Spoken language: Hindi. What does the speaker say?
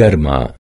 गर्मा।